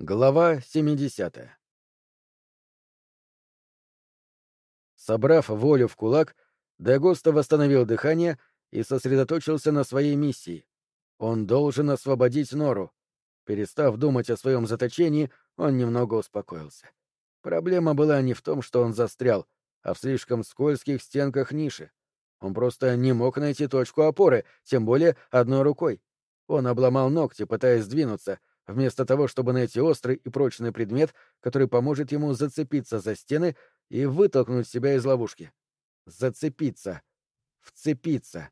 Глава 70 Собрав волю в кулак, Дагоста восстановил дыхание и сосредоточился на своей миссии. Он должен освободить Нору. Перестав думать о своем заточении, он немного успокоился. Проблема была не в том, что он застрял, а в слишком скользких стенках ниши. Он просто не мог найти точку опоры, тем более одной рукой. Он обломал ногти, пытаясь сдвинуться — вместо того, чтобы найти острый и прочный предмет, который поможет ему зацепиться за стены и вытолкнуть себя из ловушки. Зацепиться. Вцепиться.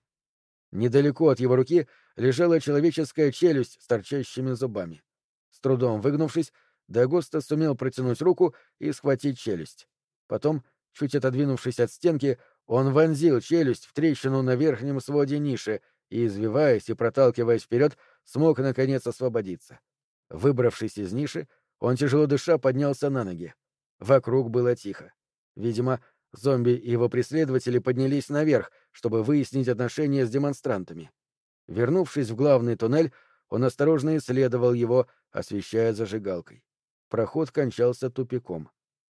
Недалеко от его руки лежала человеческая челюсть с торчащими зубами. С трудом выгнувшись, Дагоста сумел протянуть руку и схватить челюсть. Потом, чуть отодвинувшись от стенки, он вонзил челюсть в трещину на верхнем своде ниши и, извиваясь и проталкиваясь вперед, смог наконец освободиться. Выбравшись из ниши, он тяжело дыша поднялся на ноги. Вокруг было тихо. Видимо, зомби и его преследователи поднялись наверх, чтобы выяснить отношения с демонстрантами. Вернувшись в главный туннель, он осторожно исследовал его, освещая зажигалкой. Проход кончался тупиком.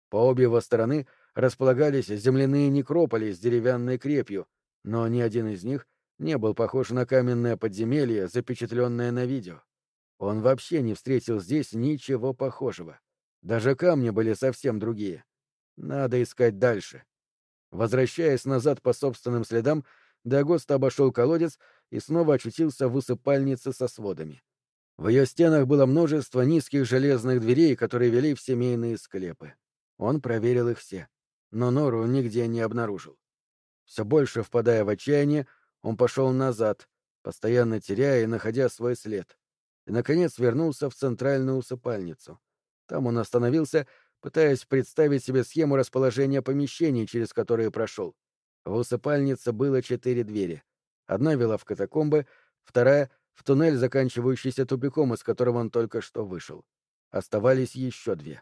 По обе его стороны располагались земляные некрополи с деревянной крепью, но ни один из них не был похож на каменное подземелье, запечатленное на видео. Он вообще не встретил здесь ничего похожего. Даже камни были совсем другие. Надо искать дальше. Возвращаясь назад по собственным следам, Дагост обошел колодец и снова очутился в усыпальнице со сводами. В ее стенах было множество низких железных дверей, которые вели в семейные склепы. Он проверил их все, но нору нигде не обнаружил. Все больше впадая в отчаяние, он пошел назад, постоянно теряя и находя свой след наконец, вернулся в центральную усыпальницу. Там он остановился, пытаясь представить себе схему расположения помещений, через которые прошел. В усыпальнице было четыре двери. Одна вела в катакомбы, вторая — в туннель, заканчивающийся тупиком, из которого он только что вышел. Оставались еще две.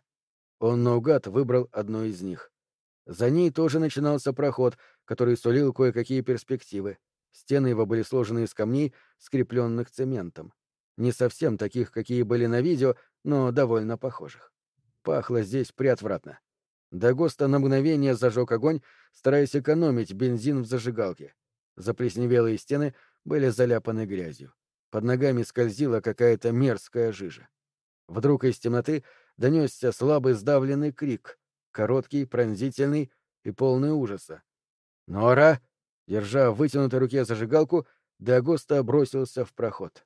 Он наугад выбрал одну из них. За ней тоже начинался проход, который сулил кое-какие перспективы. Стены его были сложены из камней, скрепленных цементом. Не совсем таких, какие были на видео, но довольно похожих. Пахло здесь приотвратно. Дагоста на мгновение зажег огонь, стараясь экономить бензин в зажигалке. Заплесневелые стены были заляпаны грязью. Под ногами скользила какая-то мерзкая жижа. Вдруг из темноты донесся слабый сдавленный крик, короткий, пронзительный и полный ужаса. «Нора!» Держа в вытянутой руке зажигалку, Дагоста бросился в проход.